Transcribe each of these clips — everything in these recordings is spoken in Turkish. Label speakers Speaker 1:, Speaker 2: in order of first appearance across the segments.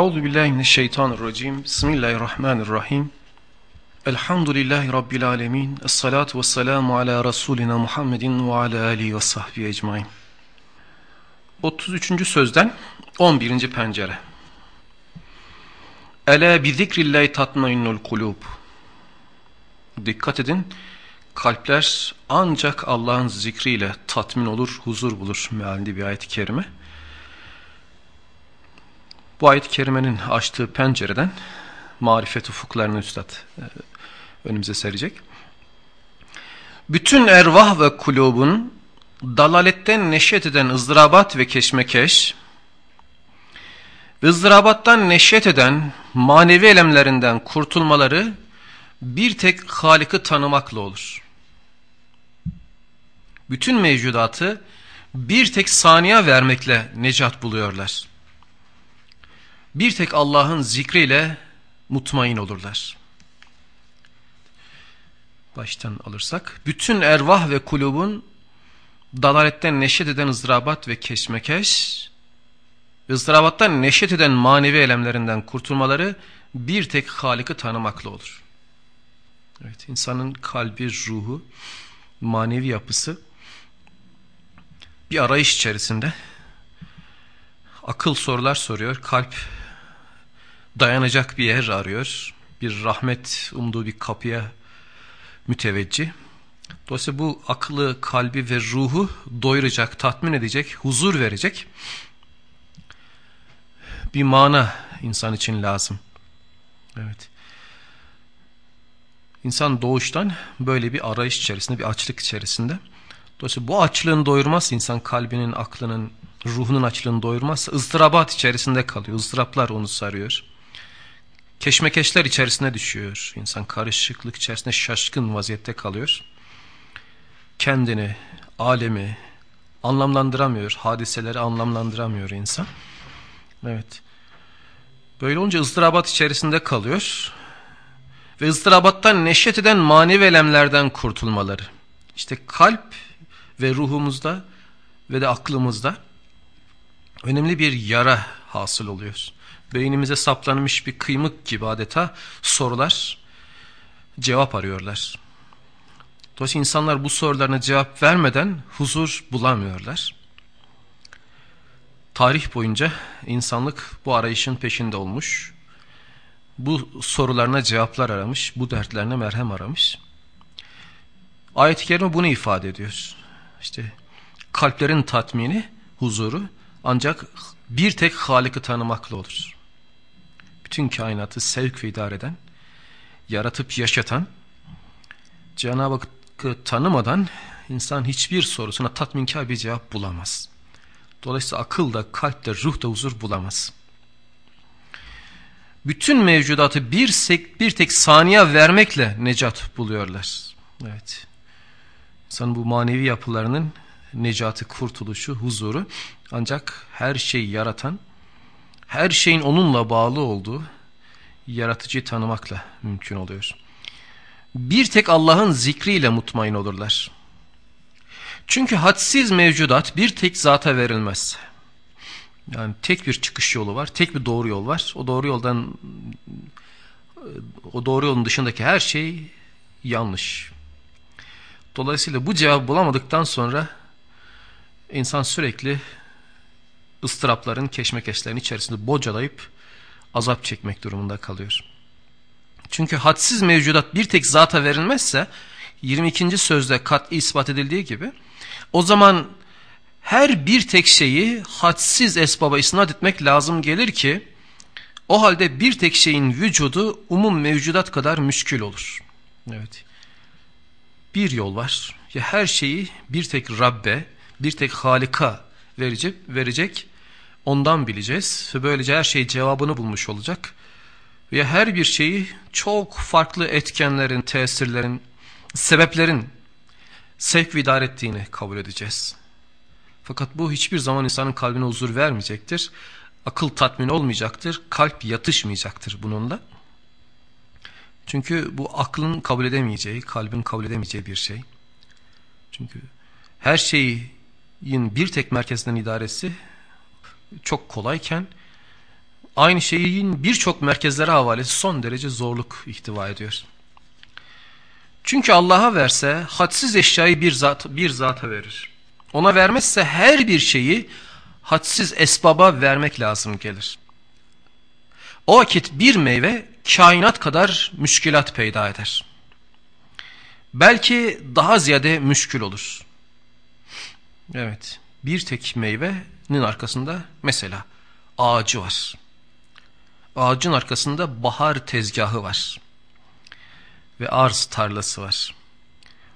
Speaker 1: Euzu billahi mineşşeytanirracim. Bismillahirrahmanirrahim. Elhamdülillahi rabbil alamin. Essalatu vesselamu ala rasulina Muhammedin ve ala alihi ve sahbihi ecmaîn. 33. sözden 11. pencere. Ela bi zikrillahi tatmainnul kulub. Dikkat edin. Kalpler ancak Allah'ın zikriyle tatmin olur, huzur bulur mealinde bir ayet-i kerime. Bu ayet-i kerimenin açtığı pencereden marifet ufuklarını üstad e, önümüze serecek. Bütün ervah ve kulubun dalaletten neşet eden ızdırabat ve keşmekeş, ızdırabattan neşet eden manevi elemlerinden kurtulmaları bir tek Halik'i tanımakla olur. Bütün mevcudatı bir tek saniye vermekle necat buluyorlar bir tek Allah'ın zikriyle mutmain olurlar. Baştan alırsak, bütün ervah ve kulubun dalaletten neşet eden ızdırabat ve keşmekeş, ızdırabattan neşet eden manevi elemlerinden kurtulmaları bir tek Halik'i tanımakla olur. Evet, insanın kalbi, ruhu, manevi yapısı bir arayış içerisinde akıl sorular soruyor, kalp dayanacak bir yer arıyor. Bir rahmet umduğu bir kapıya müteveccih. Dolayısıyla bu aklı, kalbi ve ruhu doyuracak, tatmin edecek, huzur verecek bir mana insan için lazım. Evet. İnsan doğuştan böyle bir arayış içerisinde, bir açlık içerisinde. Dolayısıyla bu açlığını doyurmaz insan kalbinin, aklının, ruhunun açlığını doyurmazsa ızdırabat içerisinde kalıyor. ızdıraplar onu sarıyor keşmekeşler içerisine düşüyor. İnsan karışıklık içerisinde şaşkın vaziyette kalıyor. Kendini, alemi anlamlandıramıyor. Hadiseleri anlamlandıramıyor insan. Evet. Böyle olunca ızdırabat içerisinde kalıyor. Ve ızdırabattan neşet eden manevi elemlerden kurtulmaları. İşte kalp ve ruhumuzda ve de aklımızda önemli bir yara hasıl oluyor beynimize saplanmış bir kıymık gibi adeta sorular cevap arıyorlar. Dolayısıyla insanlar bu sorularına cevap vermeden huzur bulamıyorlar. Tarih boyunca insanlık bu arayışın peşinde olmuş. Bu sorularına cevaplar aramış, bu dertlerine merhem aramış. Ayet-i Kerime bunu ifade ediyor. İşte kalplerin tatmini, huzuru ancak bir tek Halik'i tanımakla olur bütün kainatı sevk ve idare eden, yaratıp yaşatan, Cenab-ı Hakk'ı tanımadan insan hiçbir sorusuna tatminkar bir cevap bulamaz. Dolayısıyla akıl da, kalp de, ruh da huzur bulamaz. Bütün mevcudatı bir, sek, bir tek saniye vermekle necat buluyorlar. Evet. İnsanın bu manevi yapılarının necatı, kurtuluşu, huzuru ancak her şeyi yaratan, her şeyin onunla bağlı olduğu yaratıcıyı tanımakla mümkün oluyor. Bir tek Allah'ın zikriyle mutmain olurlar. Çünkü hadsiz mevcudat bir tek zata verilmez. Yani tek bir çıkış yolu var, tek bir doğru yol var. O doğru yoldan o doğru yolun dışındaki her şey yanlış. Dolayısıyla bu cevabı bulamadıktan sonra insan sürekli ıstırapların, keşmekeşlerin içerisinde bocalayıp azap çekmek durumunda kalıyor. Çünkü hadsiz mevcudat bir tek zata verilmezse 22. sözde kat ispat edildiği gibi o zaman her bir tek şeyi hadsiz esbaba isnat etmek lazım gelir ki o halde bir tek şeyin vücudu umum mevcudat kadar müşkül olur. Evet. Bir yol var. Ya her şeyi bir tek Rabbe, bir tek Halika verecek, verecek ondan bileceğiz ve böylece her şey cevabını bulmuş olacak. Ve her bir şeyi çok farklı etkenlerin, tesirlerin, sebeplerin sevk ve idare ettiğini kabul edeceğiz. Fakat bu hiçbir zaman insanın kalbine huzur vermeyecektir. Akıl tatmin olmayacaktır, kalp yatışmayacaktır bununla. Çünkü bu aklın kabul edemeyeceği, kalbin kabul edemeyeceği bir şey. Çünkü her şeyin bir tek merkezden idaresi çok kolayken aynı şeyin birçok merkezlere havalesi son derece zorluk ihtiva ediyor. Çünkü Allah'a verse hadsiz eşyayı bir, zat, bir zata verir. Ona vermezse her bir şeyi hadsiz esbaba vermek lazım gelir. O vakit bir meyve kainat kadar müşkilat peyda eder. Belki daha ziyade müşkül olur. Evet bir tek meyvenin arkasında mesela ağacı var. Ağacın arkasında bahar tezgahı var. Ve arz tarlası var.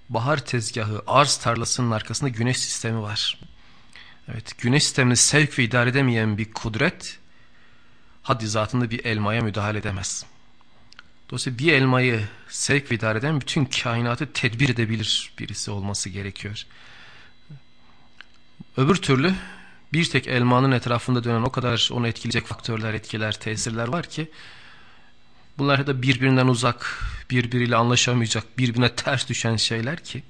Speaker 1: Bahar tezgahı, arz tarlasının arkasında güneş sistemi var. Evet, güneş sistemini sevk ve idare edemeyen bir kudret, haddi zatında bir elmaya müdahale edemez. Dolayısıyla bir elmayı sevk ve idare eden bütün kainatı tedbir edebilir birisi olması gerekiyor. Öbür türlü bir tek elmanın etrafında dönen o kadar onu etkileyecek faktörler, etkiler, tesirler var ki bunlar da birbirinden uzak, birbiriyle anlaşamayacak, birbirine ters düşen şeyler ki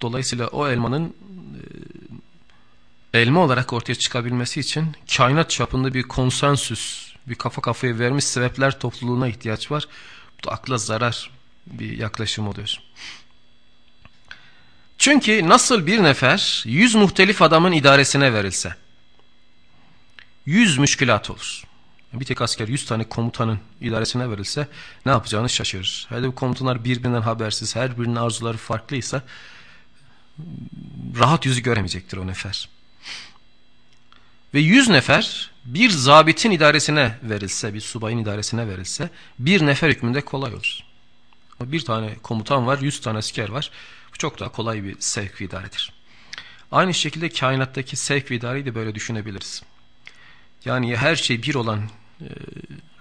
Speaker 1: dolayısıyla o elmanın e, elma olarak ortaya çıkabilmesi için kainat çapında bir konsensüs, bir kafa kafaya vermiş sebepler topluluğuna ihtiyaç var. Bu da akla zarar bir yaklaşım oluyor. Çünkü nasıl bir nefer yüz muhtelif adamın idaresine verilse yüz müşkilat olur. Bir tek asker yüz tane komutanın idaresine verilse ne yapacağını şaşırır. Hele bu komutanlar birbirinden habersiz her birinin arzuları farklıysa rahat yüzü göremeyecektir o nefer. Ve yüz nefer bir zabitin idaresine verilse, bir subayın idaresine verilse bir nefer hükmünde kolay olur. Bir tane komutan var, yüz tane asker var. Bu çok daha kolay bir sevk ve idaredir. Aynı şekilde kainattaki sevk ve idareyi de böyle düşünebiliriz. Yani her şey bir olan e,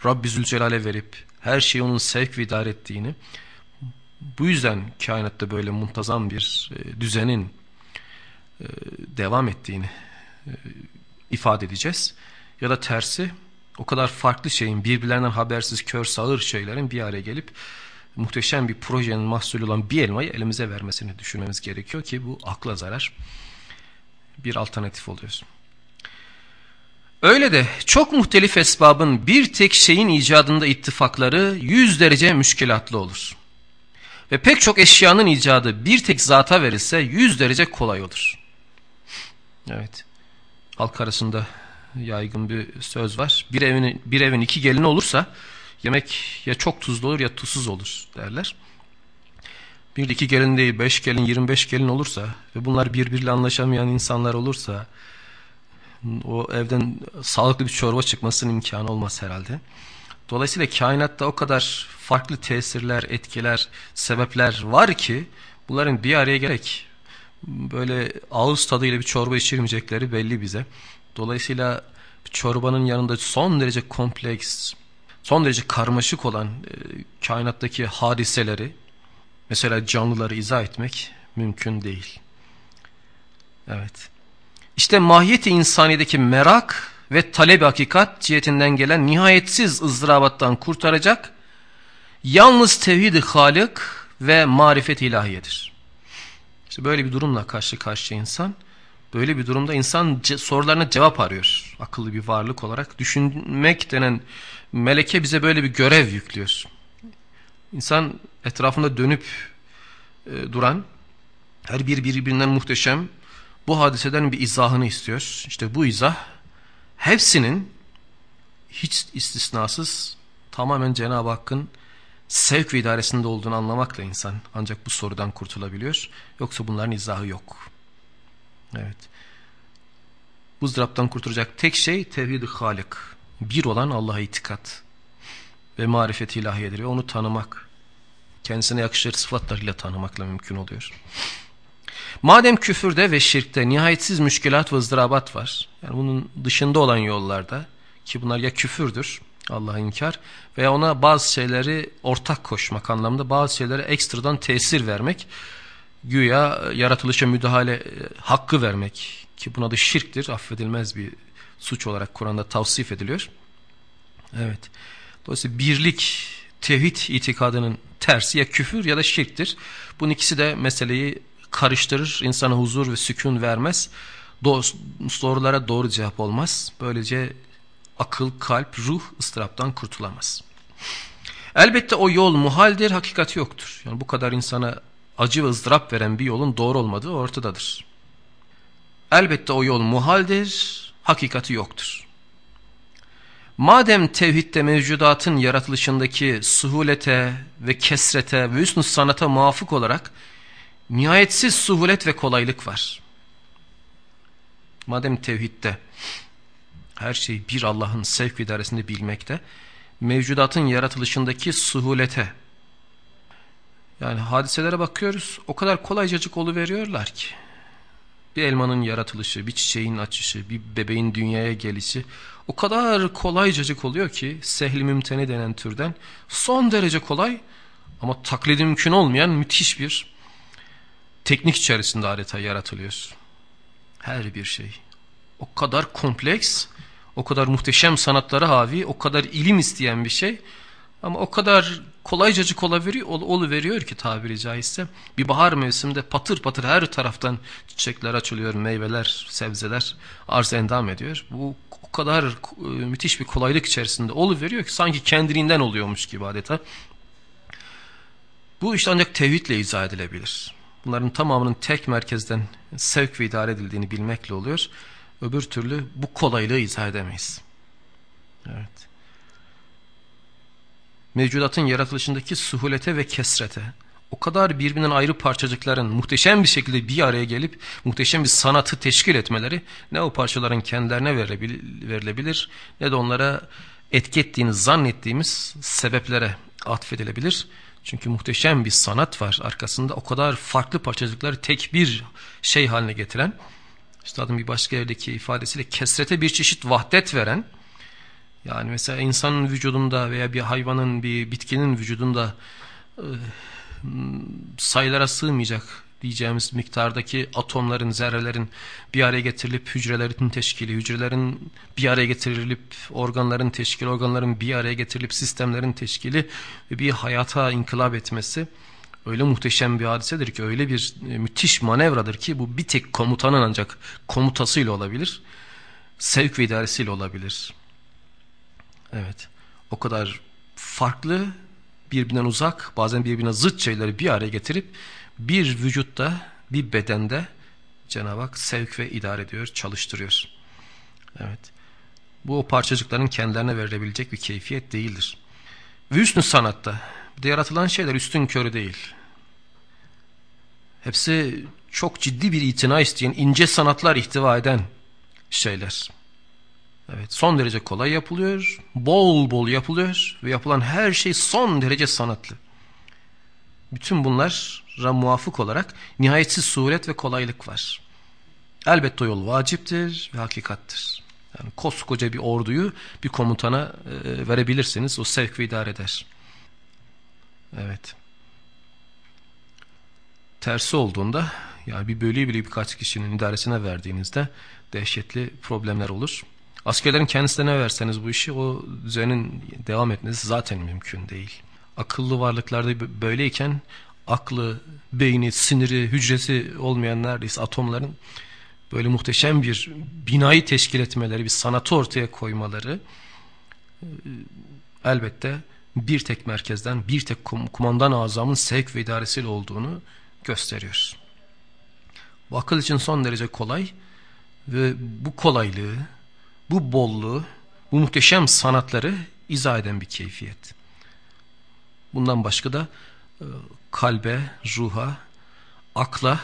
Speaker 1: Rabbi Zülcelal'e verip her şeyi onun sevk ve idare ettiğini bu yüzden kainatta böyle muntazam bir e, düzenin e, devam ettiğini e, ifade edeceğiz. Ya da tersi o kadar farklı şeyin birbirlerinden habersiz kör sağır şeylerin bir araya gelip muhteşem bir projenin mahsulü olan bir elmayı elimize vermesini düşünmemiz gerekiyor ki bu akla zarar bir alternatif oluyor. Öyle de çok muhtelif esbabın bir tek şeyin icadında ittifakları yüz derece müşkilatlı olur. Ve pek çok eşyanın icadı bir tek zata verilse yüz derece kolay olur. Evet. Halk arasında yaygın bir söz var. Bir evin, bir evin iki gelini olursa yemek ya çok tuzlu olur ya tuzsuz olur derler. Bir iki gelin değil beş gelin yirmi beş gelin olursa ve bunlar birbiriyle anlaşamayan insanlar olursa o evden sağlıklı bir çorba çıkmasının imkanı olmaz herhalde. Dolayısıyla kainatta o kadar farklı tesirler, etkiler, sebepler var ki bunların bir araya gerek böyle ağız tadıyla bir çorba içirmeyecekleri belli bize. Dolayısıyla çorbanın yanında son derece kompleks, son derece karmaşık olan e, kainattaki hadiseleri mesela canlıları izah etmek mümkün değil. Evet. İşte mahiyeti insanideki merak ve talep hakikat cihetinden gelen nihayetsiz ızdırabattan kurtaracak yalnız tevhid-i Halık ve marifet ilahiyedir. İşte böyle bir durumla karşı karşıya insan, böyle bir durumda insan ce sorularına cevap arıyor. Akıllı bir varlık olarak düşünmek denen meleke bize böyle bir görev yüklüyor. İnsan etrafında dönüp e, duran, her bir birbirinden muhteşem bu hadiseden bir izahını istiyor. İşte bu izah hepsinin hiç istisnasız tamamen Cenab-ı Hakk'ın sevk ve idaresinde olduğunu anlamakla insan ancak bu sorudan kurtulabiliyor. Yoksa bunların izahı yok. Evet. Bu ızdıraptan kurtulacak tek şey tevhid-i halik. Bir olan Allah'a itikat ve marifet ilahiyedir ve onu tanımak. Kendisine yakışır sıfatlarıyla tanımakla mümkün oluyor. Madem küfürde ve şirkte nihayetsiz müşkilat ve ızdırabat var. Yani bunun dışında olan yollarda ki bunlar ya küfürdür Allah'a inkar veya ona bazı şeyleri ortak koşmak anlamında bazı şeylere ekstradan tesir vermek güya yaratılışa müdahale e, hakkı vermek ki buna da şirktir affedilmez bir suç olarak Kur'an'da tavsif ediliyor. Evet. Dolayısıyla birlik tevhid itikadının tersi ya küfür ya da şirktir. Bunun ikisi de meseleyi karıştırır, insana huzur ve sükun vermez. Sorulara doğru cevap olmaz. Böylece akıl, kalp, ruh ıstıraptan kurtulamaz. Elbette o yol muhaldir, hakikati yoktur. Yani bu kadar insana acı ve ızdırap veren bir yolun doğru olmadığı ortadadır. Elbette o yol muhaldir, hakikati yoktur. Madem tevhidde mevcudatın yaratılışındaki suhulete ve kesrete ve üstün sanata muvafık olarak nihayetsiz suhulet ve kolaylık var. Madem tevhidde her şey bir Allah'ın sevk idaresinde bilmekte, mevcudatın yaratılışındaki suhulete, yani hadiselere bakıyoruz, o kadar kolaycacık veriyorlar ki, bir elmanın yaratılışı, bir çiçeğin açışı, bir bebeğin dünyaya gelişi o kadar kolaycacık oluyor ki sehli mümteni denen türden son derece kolay ama taklidi mümkün olmayan müthiş bir teknik içerisinde adeta yaratılıyor. Her bir şey. O kadar kompleks, o kadar muhteşem sanatlara havi, o kadar ilim isteyen bir şey. Ama o kadar kolaycacık oluveriyor, ol, veriyor ki tabiri caizse. Bir bahar mevsiminde patır patır her taraftan çiçekler açılıyor, meyveler, sebzeler arz endam ediyor. Bu o kadar e, müthiş bir kolaylık içerisinde veriyor ki sanki kendiliğinden oluyormuş gibi adeta. Bu işte ancak tevhidle izah edilebilir. Bunların tamamının tek merkezden sevk ve idare edildiğini bilmekle oluyor. Öbür türlü bu kolaylığı izah edemeyiz. Evet. Mevcudatın yaratılışındaki suhulete ve kesrete, o kadar birbirinden ayrı parçacıkların muhteşem bir şekilde bir araya gelip muhteşem bir sanatı teşkil etmeleri ne o parçaların kendilerine verilebilir ne de onlara etki ettiğini zannettiğimiz sebeplere atfedilebilir. Çünkü muhteşem bir sanat var arkasında o kadar farklı parçacıkları tek bir şey haline getiren, üstadın bir başka yerdeki ifadesiyle kesrete bir çeşit vahdet veren, yani mesela insanın vücudunda veya bir hayvanın, bir bitkinin vücudunda e, sayılara sığmayacak diyeceğimiz miktardaki atomların, zerrelerin bir araya getirilip hücrelerin teşkili, hücrelerin bir araya getirilip organların teşkili, organların bir araya getirilip sistemlerin teşkili ve bir hayata inkılap etmesi öyle muhteşem bir hadisedir ki, öyle bir e, müthiş manevradır ki bu bir tek komutanın ancak komutasıyla olabilir, sevk ve idaresiyle olabilir. Evet, o kadar farklı birbirinden uzak bazen birbirine zıt şeyleri bir araya getirip bir vücutta bir bedende Cenab-ı Hak sevk ve idare ediyor, çalıştırıyor. Evet. Bu o parçacıkların kendilerine verilebilecek bir keyfiyet değildir. Ve üstün sanatta de yaratılan şeyler üstün körü değil. Hepsi çok ciddi bir itina isteyen, ince sanatlar ihtiva eden şeyler. Evet son derece kolay yapılıyor, bol bol yapılıyor ve yapılan her şey son derece sanatlı. Bütün bunlara muvafık olarak nihayetsiz suret ve kolaylık var. Elbette yol vaciptir ve hakikattir. Yani koskoca bir orduyu bir komutana e, verebilirsiniz. O sevk ve idare eder. Evet. Tersi olduğunda yani bir bölüğü bile birkaç kişinin idaresine verdiğinizde dehşetli problemler olur. Askerlerin kendisine verseniz bu işi o düzenin devam etmesi zaten mümkün değil. Akıllı varlıklarda böyleyken aklı, beyni, siniri, hücresi olmayan neredeyse atomların böyle muhteşem bir binayı teşkil etmeleri, bir sanatı ortaya koymaları e, elbette bir tek merkezden, bir tek kumandan azamın sevk ve idaresiyle olduğunu gösteriyor. Bu akıl için son derece kolay ve bu kolaylığı bu bolluğu, bu muhteşem sanatları izah eden bir keyfiyet. Bundan başka da e, kalbe, ruha, akla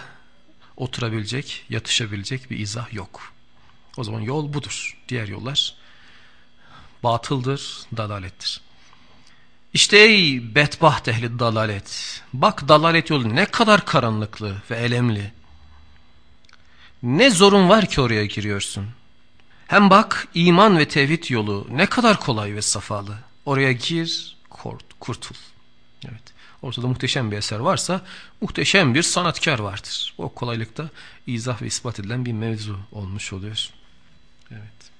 Speaker 1: oturabilecek, yatışabilecek bir izah yok. O zaman yol budur. Diğer yollar batıldır, dalalettir. İşte ey bedbaht ehli dalalet. Bak dalalet yolu ne kadar karanlıklı ve elemli. Ne zorun var ki oraya giriyorsun. Hem bak iman ve tevhid yolu ne kadar kolay ve safalı. Oraya gir, kurt, kurtul. Evet. Ortada muhteşem bir eser varsa muhteşem bir sanatkar vardır. O kolaylıkta izah ve ispat edilen bir mevzu olmuş oluyor. Evet.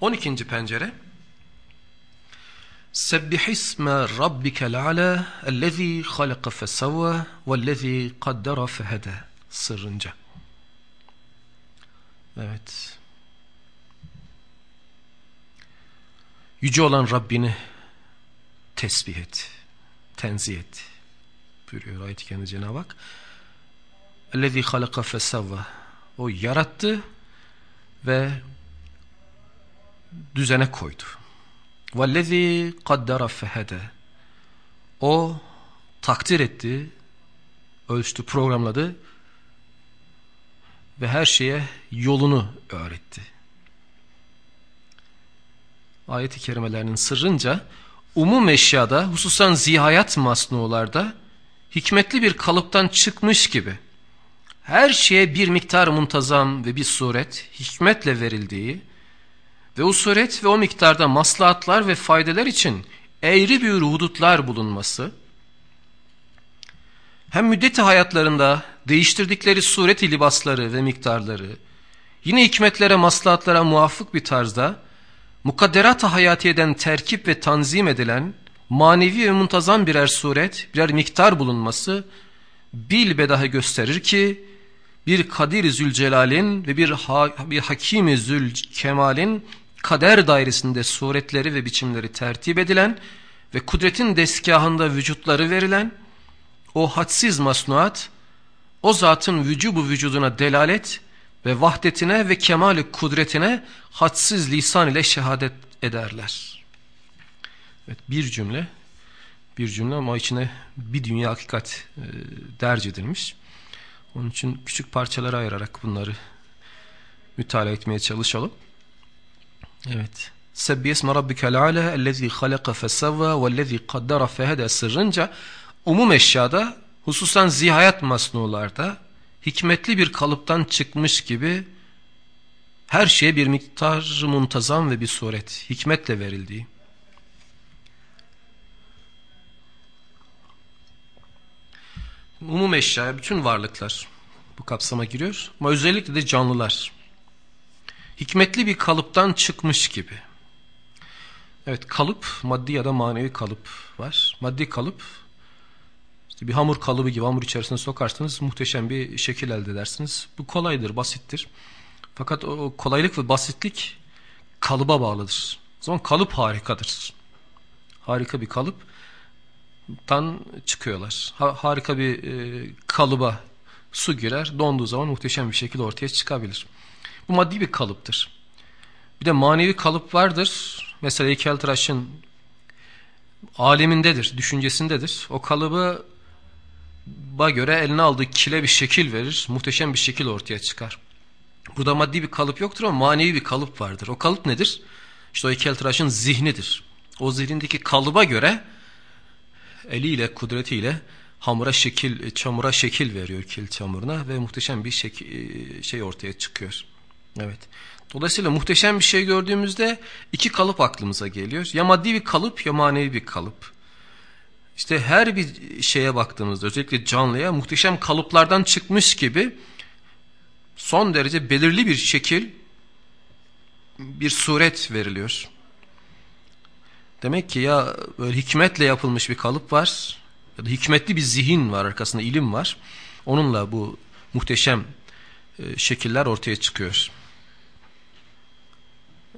Speaker 1: On ikinci pencere. Sebbihisme rabbikel ala ellezî halaka fesavva vellezî kaddara fehede sırrınca. Evet. Yüce olan Rabbini tesbih et, tenzih et. Buyuruyor ayet-i kerime Cenab-ı Hak. اَلَّذ۪ي خَلَقَ فَسَوَّ O yarattı ve düzene koydu. وَالَّذ۪ي قَدَّرَ فَهَدَ O takdir etti, ölçtü, programladı ve her şeye yolunu öğretti. Ayet-i kerimelerinin sırrınca umum eşyada hususan zihayat masnularda hikmetli bir kalıptan çıkmış gibi her şeye bir miktar muntazam ve bir suret hikmetle verildiği ve o suret ve o miktarda maslahatlar ve faydeler için eğri bir hudutlar bulunması hem müddeti hayatlarında değiştirdikleri sureti libasları ve miktarları yine hikmetlere maslahatlara muvaffık bir tarzda mukadderat-ı hayatiyeden terkip ve tanzim edilen manevi ve muntazam birer suret, birer miktar bulunması bilbedahe gösterir ki bir Kadir Zülcelal'in ve bir, ha, bir Hakim-i Zülkemal'in kader dairesinde suretleri ve biçimleri tertip edilen ve kudretin deskahında vücutları verilen o hadsiz masnuat o zatın vücubu vücuduna delalet ve vahdetine ve kemali kudretine hadsiz lisan ile şehadet ederler. Evet bir cümle bir cümle ama içine bir dünya hakikat e, derc edilmiş. Onun için küçük parçalara ayırarak bunları mütalaa etmeye çalışalım. Evet. Sebbi esme rabbikel ala ellezî halaka fesevva vellezî kaddara fehede sırrınca umum eşyada hususan zihayat masnularda hikmetli bir kalıptan çıkmış gibi her şeye bir miktar muntazam ve bir suret hikmetle verildiği. Umum eşya, bütün varlıklar bu kapsama giriyor ama özellikle de canlılar. Hikmetli bir kalıptan çıkmış gibi. Evet kalıp maddi ya da manevi kalıp var. Maddi kalıp işte bir hamur kalıbı gibi hamur içerisine sokarsınız muhteşem bir şekil elde edersiniz. Bu kolaydır, basittir. Fakat o kolaylık ve basitlik kalıba bağlıdır. O zaman kalıp harikadır. Harika bir kalıptan çıkıyorlar. Ha, harika bir e, kalıba su girer, donduğu zaman muhteşem bir şekilde ortaya çıkabilir. Bu maddi bir kalıptır. Bir de manevi kalıp vardır. Mesela heykeltıraşın alemindedir, düşüncesindedir. O kalıbı ba göre eline aldığı kile bir şekil verir. Muhteşem bir şekil ortaya çıkar. Burada maddi bir kalıp yoktur ama manevi bir kalıp vardır. O kalıp nedir? İşte o heykeltıraşın zihnidir. O zihnindeki kalıba göre eliyle, kudretiyle hamura şekil, çamura şekil veriyor kil çamuruna ve muhteşem bir şekil, şey ortaya çıkıyor. Evet. Dolayısıyla muhteşem bir şey gördüğümüzde iki kalıp aklımıza geliyor. Ya maddi bir kalıp ya manevi bir kalıp. İşte her bir şeye baktığımızda özellikle canlıya muhteşem kalıplardan çıkmış gibi son derece belirli bir şekil bir suret veriliyor. Demek ki ya böyle hikmetle yapılmış bir kalıp var ya da hikmetli bir zihin var arkasında ilim var. Onunla bu muhteşem e, şekiller ortaya çıkıyor.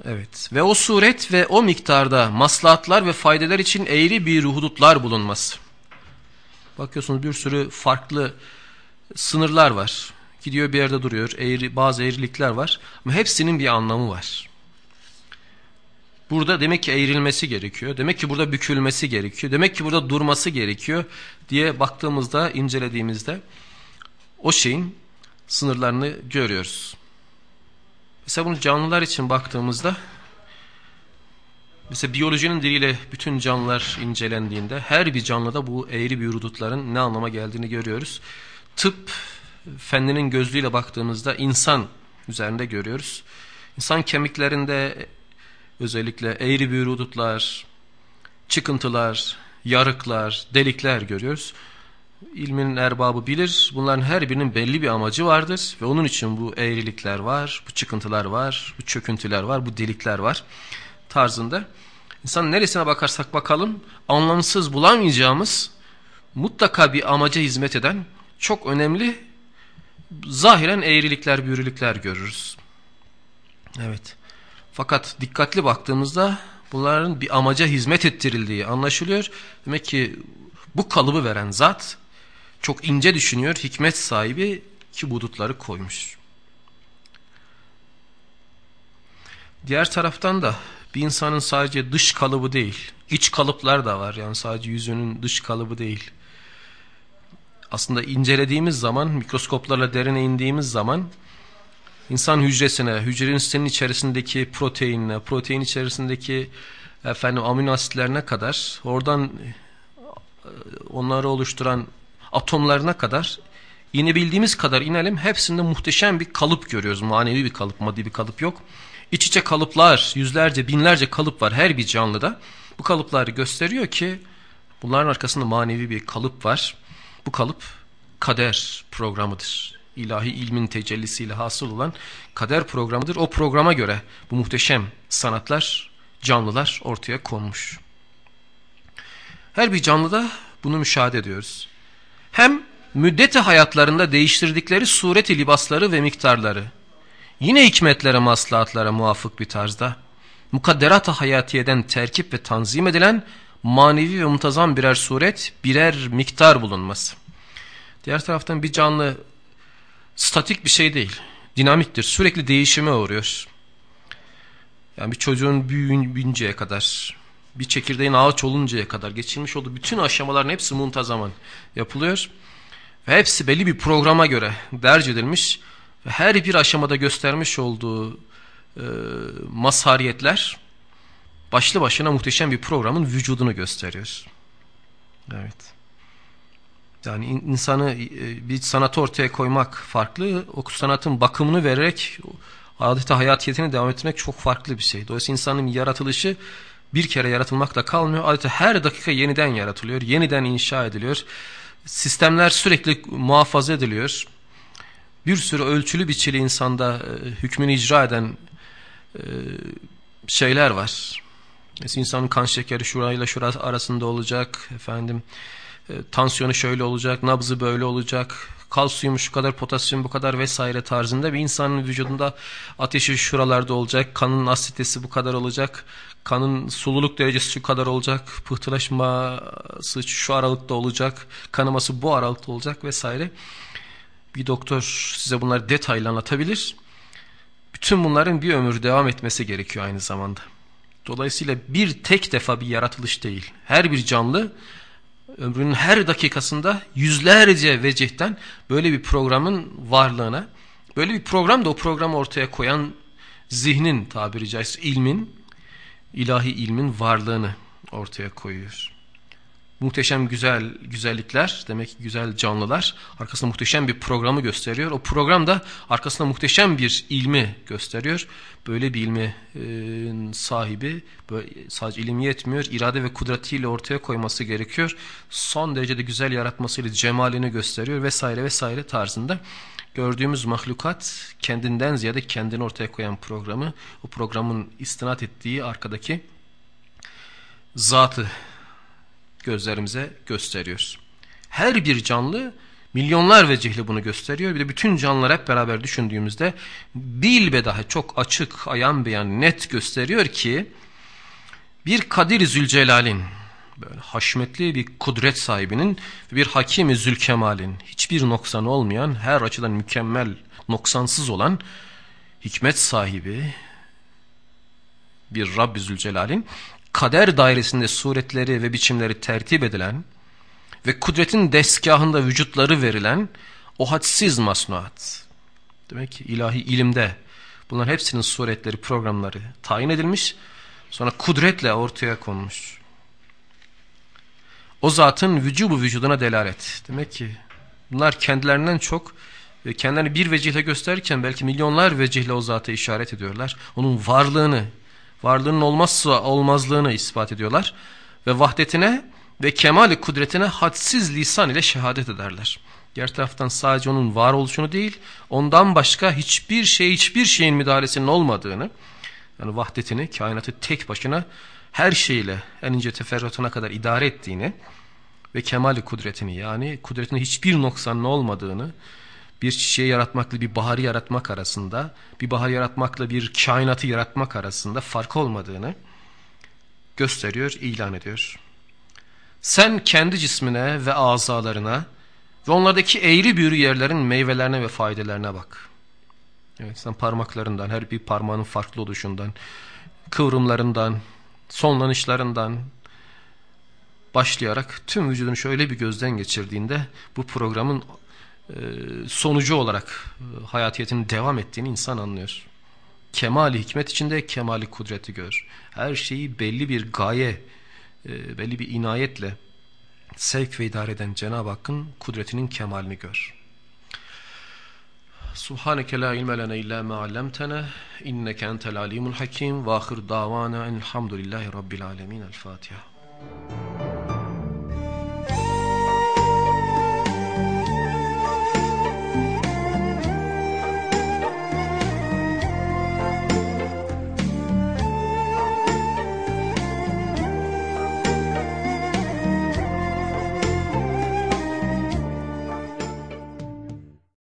Speaker 1: Evet ve o suret ve o miktarda maslahatlar ve faydeler için eğri bir hudutlar bulunması. Bakıyorsunuz bir sürü farklı sınırlar var. Gidiyor bir yerde duruyor. Eğri, bazı eğrilikler var. Ama hepsinin bir anlamı var. Burada demek ki eğrilmesi gerekiyor. Demek ki burada bükülmesi gerekiyor. Demek ki burada durması gerekiyor diye baktığımızda, incelediğimizde o şeyin sınırlarını görüyoruz. Mesela bunu canlılar için baktığımızda mesela biyolojinin diliyle bütün canlılar incelendiğinde her bir canlıda bu eğri bir hudutların ne anlama geldiğini görüyoruz. Tıp fenninin gözlüğüyle baktığımızda insan üzerinde görüyoruz. İnsan kemiklerinde özellikle eğri bir hudutlar, çıkıntılar, yarıklar, delikler görüyoruz ilmin erbabı bilir. Bunların her birinin belli bir amacı vardır ve onun için bu eğrilikler var, bu çıkıntılar var, bu çöküntüler var, bu delikler var tarzında. İnsan neresine bakarsak bakalım anlamsız bulamayacağımız mutlaka bir amaca hizmet eden çok önemli zahiren eğrilikler, büyürülükler görürüz. Evet. Fakat dikkatli baktığımızda bunların bir amaca hizmet ettirildiği anlaşılıyor. Demek ki bu kalıbı veren zat çok ince düşünüyor, hikmet sahibi ki budutları koymuş. Diğer taraftan da bir insanın sadece dış kalıbı değil, iç kalıplar da var. Yani sadece yüzünün dış kalıbı değil. Aslında incelediğimiz zaman, mikroskoplarla derine indiğimiz zaman insan hücresine, hücrenin senin içerisindeki proteinine, protein içerisindeki efendim amino asitlerine kadar, oradan e, onları oluşturan atomlarına kadar inebildiğimiz kadar inelim. Hepsinde muhteşem bir kalıp görüyoruz. Manevi bir kalıp, maddi bir kalıp yok. İç içe kalıplar, yüzlerce, binlerce kalıp var her bir canlıda. Bu kalıplar gösteriyor ki bunların arkasında manevi bir kalıp var. Bu kalıp kader programıdır. İlahi ilmin tecellisiyle hasıl olan kader programıdır. O programa göre bu muhteşem sanatlar, canlılar ortaya konmuş. Her bir canlıda bunu müşahede ediyoruz. Hem müddeti hayatlarında değiştirdikleri sureti libasları ve miktarları, yine hikmetlere maslahatlara muvafık bir tarzda, mukadderat-ı hayatiyeden terkip ve tanzim edilen manevi ve muntazam birer suret, birer miktar bulunması. Diğer taraftan bir canlı statik bir şey değil, dinamiktir, sürekli değişime uğruyor. Yani bir çocuğun büyüyünceye kadar, bir çekirdeğin ağaç oluncaya kadar geçilmiş olduğu bütün aşamaların hepsi muntazaman yapılıyor. Ve hepsi belli bir programa göre derc edilmiş ve her bir aşamada göstermiş olduğu e, mazhariyetler başlı başına muhteşem bir programın vücudunu gösteriyor. Evet. Yani insanı e, bir sanatı ortaya koymak farklı, o sanatın bakımını vererek adeta hayatiyetini devam etmek çok farklı bir şey. Dolayısıyla insanın yaratılışı bir kere yaratılmakla kalmıyor. Adeta her dakika yeniden yaratılıyor, yeniden inşa ediliyor. Sistemler sürekli muhafaza ediliyor. Bir sürü ölçülü biçili insanda e, hükmünü icra eden e, şeyler var. Mesela insanın kan şekeri şurayla şurası arasında olacak. Efendim e, tansiyonu şöyle olacak, nabzı böyle olacak, kalsiyum şu kadar, potasyum bu kadar vesaire tarzında bir insanın vücudunda ateşi şuralarda olacak, kanın asitesi bu kadar olacak, kanın sululuk derecesi şu kadar olacak, pıhtılaşması şu aralıkta olacak, kanaması bu aralıkta olacak vesaire. Bir doktor size bunları detaylı anlatabilir. Bütün bunların bir ömür devam etmesi gerekiyor aynı zamanda. Dolayısıyla bir tek defa bir yaratılış değil. Her bir canlı ömrünün her dakikasında yüzlerce vecihten böyle bir programın varlığına, böyle bir program da o programı ortaya koyan zihnin tabiri caizse ilmin, ilahi ilmin varlığını ortaya koyuyor muhteşem güzel güzellikler demek ki güzel canlılar arkasında muhteşem bir programı gösteriyor. O program da arkasında muhteşem bir ilmi gösteriyor. Böyle bir ilmi e, sahibi sadece ilim yetmiyor. irade ve kudretiyle ortaya koyması gerekiyor. Son derecede güzel yaratmasıyla cemalini gösteriyor vesaire vesaire tarzında. Gördüğümüz mahlukat kendinden ziyade kendini ortaya koyan programı, o programın istinat ettiği arkadaki zatı gözlerimize gösteriyor. Her bir canlı milyonlar vecihli bunu gösteriyor. Bir de bütün canlılar hep beraber düşündüğümüzde bil daha çok açık, ayan beyan, net gösteriyor ki bir Kadir Zülcelal'in böyle haşmetli bir kudret sahibinin bir Hakim Zülkemal'in hiçbir noksanı olmayan her açıdan mükemmel noksansız olan hikmet sahibi bir Rabbi Zülcelal'in kader dairesinde suretleri ve biçimleri tertip edilen ve kudretin deskahında vücutları verilen o hadsiz masnuat. Demek ki ilahi ilimde bunların hepsinin suretleri, programları tayin edilmiş, sonra kudretle ortaya konmuş. O zatın vücubu vücuduna delalet. Demek ki bunlar kendilerinden çok kendilerini bir vecihle gösterirken belki milyonlar vecihle o zata işaret ediyorlar. Onun varlığını, varlığının olmazsa olmazlığını ispat ediyorlar ve vahdetine ve kemali kudretine hadsiz lisan ile şehadet ederler. Diğer taraftan sadece onun var oluşunu değil, ondan başka hiçbir şey, hiçbir şeyin müdahalesinin olmadığını, yani vahdetini, kainatı tek başına her şeyle en ince teferruatına kadar idare ettiğini ve kemali kudretini yani kudretinde hiçbir noksanın olmadığını, bir çiçeği yaratmakla bir baharı yaratmak arasında, bir bahar yaratmakla bir kainatı yaratmak arasında fark olmadığını gösteriyor, ilan ediyor. Sen kendi cismine ve azalarına ve onlardaki eğri büğrü yerlerin meyvelerine ve faydelerine bak. Evet sen parmaklarından, her bir parmağının farklı oluşundan, kıvrımlarından, sonlanışlarından başlayarak tüm vücudunu şöyle bir gözden geçirdiğinde bu programın e, sonucu olarak e, hayatiyetinin devam ettiğini insan anlıyor. Kemali hikmet içinde kemali kudreti gör. Her şeyi belli bir gaye, e, belli bir inayetle sevk ve idare eden Cenab-ı Hakk'ın kudretinin kemalini gör. سبحانك لا علم لنا إلا ما علمتنا إنك أنت العليم الحكيم. وآخر دعوانا أن الحمد لله رب العالمين. الفاتحة.